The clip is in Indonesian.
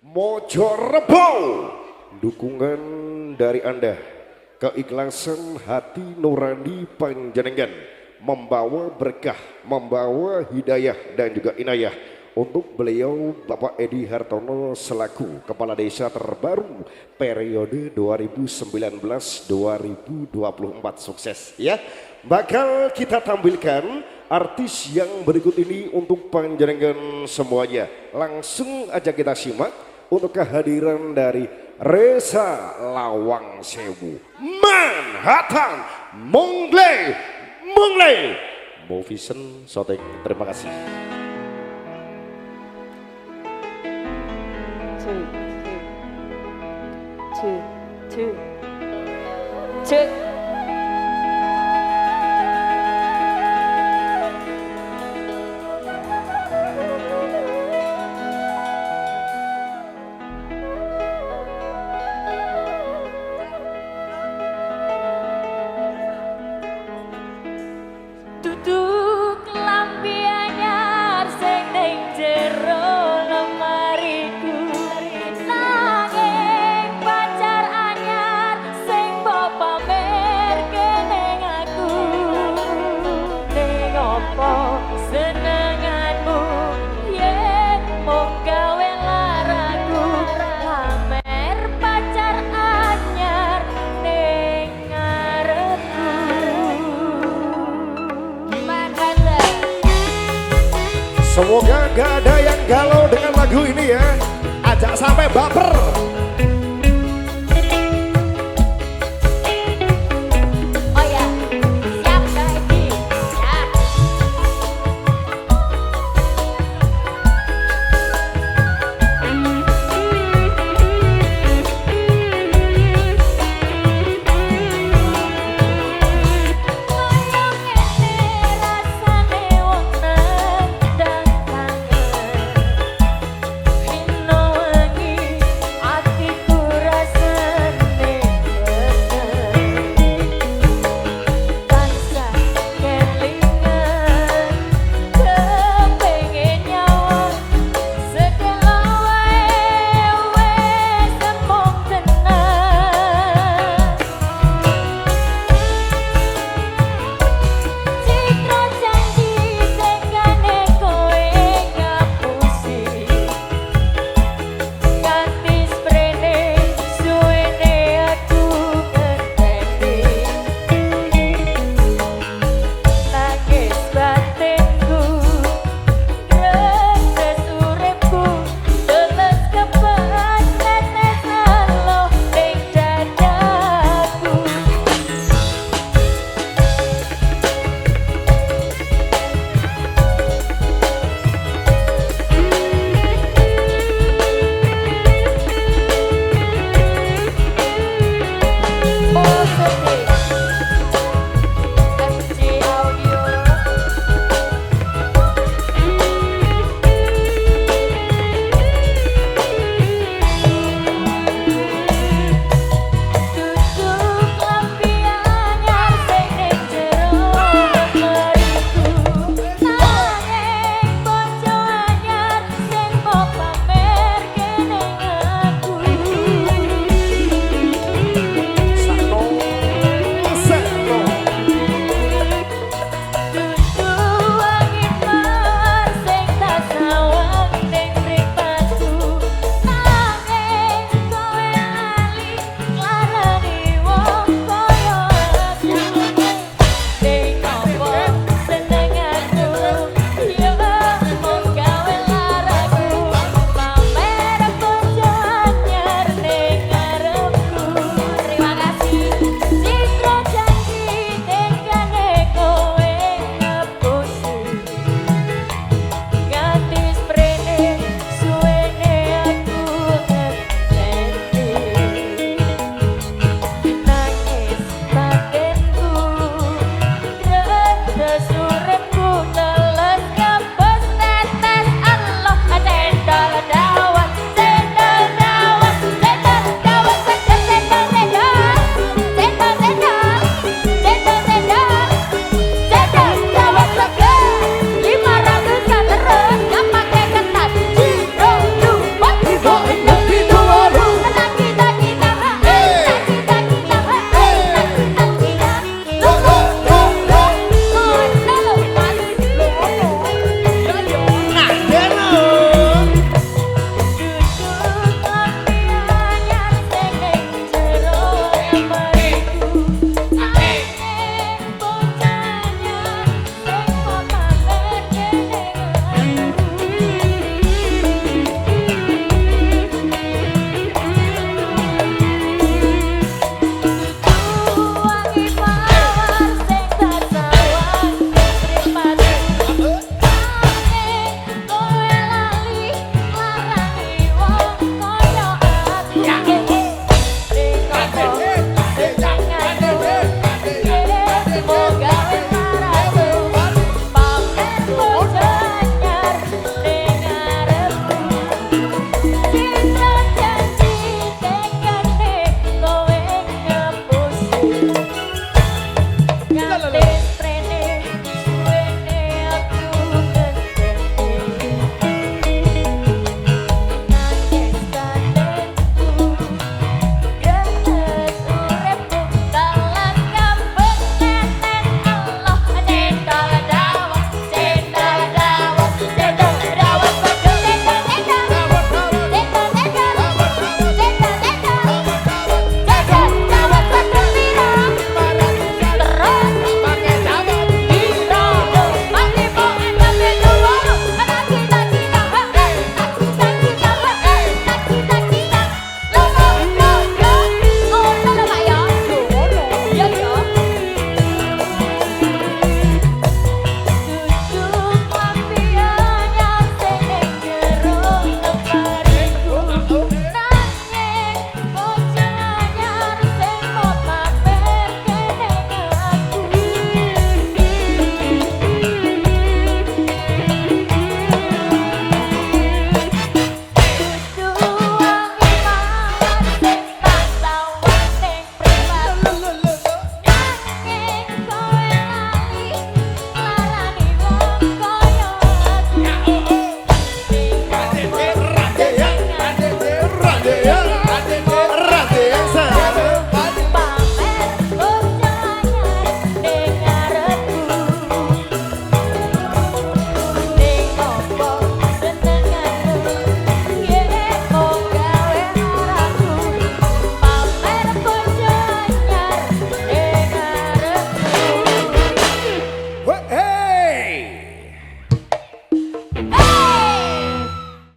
Mojo Rebo. Dukungan dari Anda. Keikhlasan hati nurani panjenengan. Membawa berkah membawa hidayah dan juga inayah untuk beliau Bapak Edi Hartono selaku Kepala Desa terbaru periode 2019-2024 sukses ya. Bakal kita tampilkan artis yang berikut ini untuk panjenengan semuanya. Langsung aja kita simak untuk kehadiran dari Reza Lawang Sewu. Manhattan Mongle Mongle Movision Shooting terima kasih. Two, two, two, two. Semoga gak ada yang galau dengan lagu ini ya. Ajak sampai baper